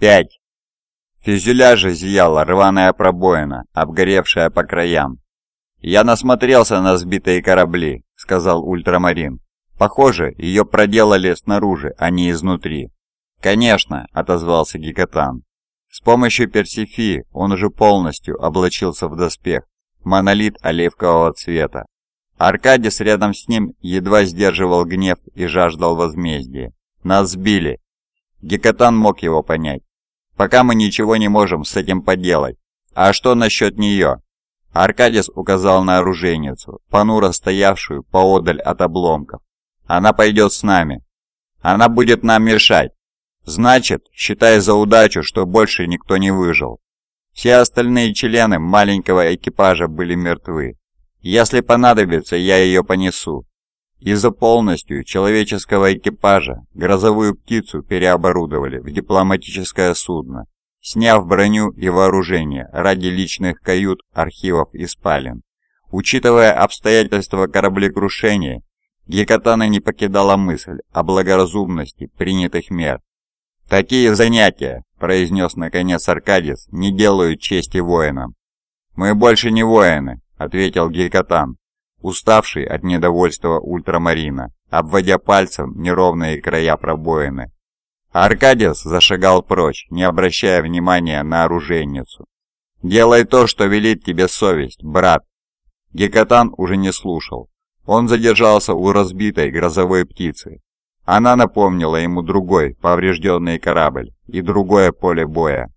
Пять. В фюзеляже зияла рваная пробоина, обгоревшая по краям. «Я насмотрелся на сбитые корабли», — сказал Ультрамарин. «Похоже, ее проделали снаружи, а не изнутри». «Конечно», — отозвался Гекатан. С помощью Персифии он уже полностью облачился в доспех, монолит оливкового цвета. Аркадис рядом с ним едва сдерживал гнев и жаждал возмездия. «Нас сбили!» Гекатан мог его понять. «Пока мы ничего не можем с этим поделать. А что насчет нее?» Аркадис указал на оружейницу, понуро стоявшую поодаль от обломков. «Она пойдет с нами. Она будет нам мешать. Значит, считай за удачу, что больше никто не выжил. Все остальные члены маленького экипажа были мертвы. Если понадобится, я ее понесу. Из-за полностью человеческого экипажа грозовую птицу переоборудовали в дипломатическое судно, сняв броню и вооружение ради личных кают, архивов и спален. Учитывая обстоятельства кораблекрушения, Гекатана не покидала мысль о благоразумности принятых мер. «Такие занятия», — произнес наконец Аркадис, — «не делают чести воинам». «Мы больше не воины», — ответил Гелькатан, уставший от недовольства ультрамарина, обводя пальцем неровные края пробоины. Аркадис зашагал прочь, не обращая внимания на оружейницу. «Делай то, что велит тебе совесть, брат!» Гекатан уже не слушал. Он задержался у разбитой грозовой птицы, она напомнила ему другой поврежденный корабль и другое поле боя.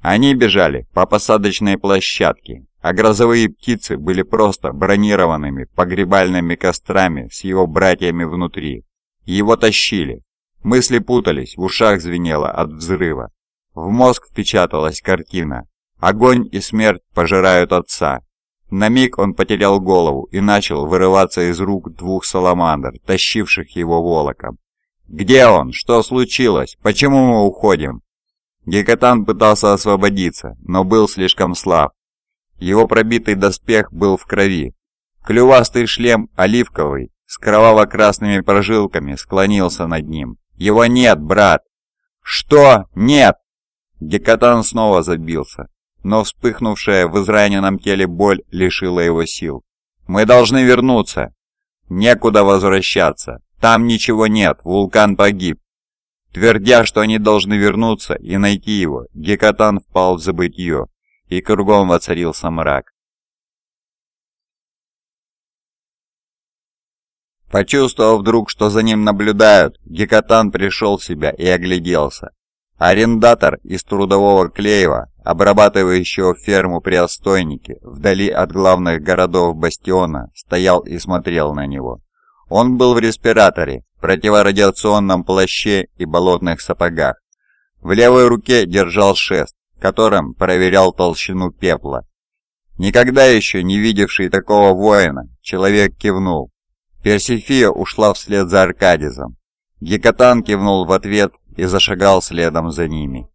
Они бежали по посадочной площадке, а грозовые птицы были просто бронированными погребальными кострами с его братьями внутри. Его тащили. Мысли путались, в ушах звенело от взрыва. В мозг впечаталась картина. Огонь и смерть пожирают отца, на миг он потерял голову и начал вырываться из рук двух саламандр, тащивших его волоком. «Где он? Что случилось? Почему мы уходим?» Гекатан пытался освободиться, но был слишком слаб. Его пробитый доспех был в крови. Клювастый шлем, оливковый, с кроваво-красными прожилками, склонился над ним. «Его нет, брат!» «Что? Нет!» Гекатан снова забился но вспыхнувшая в израненном теле боль лишила его сил. «Мы должны вернуться!» «Некуда возвращаться! Там ничего нет, вулкан погиб!» Твердя, что они должны вернуться и найти его, Гекатан впал в забытье, и кругом воцарился мрак. Почувствовав вдруг, что за ним наблюдают, Гекатан пришел в себя и огляделся. Арендатор из трудового Клеева, обрабатывающего ферму при Остойнике, вдали от главных городов Бастиона, стоял и смотрел на него. Он был в респираторе, противорадиационном плаще и болотных сапогах. В левой руке держал шест, которым проверял толщину пепла. Никогда еще не видевший такого воина, человек кивнул. Персифия ушла вслед за Аркадизом. Гекатан кивнул в ответ и зашагал следом за ними.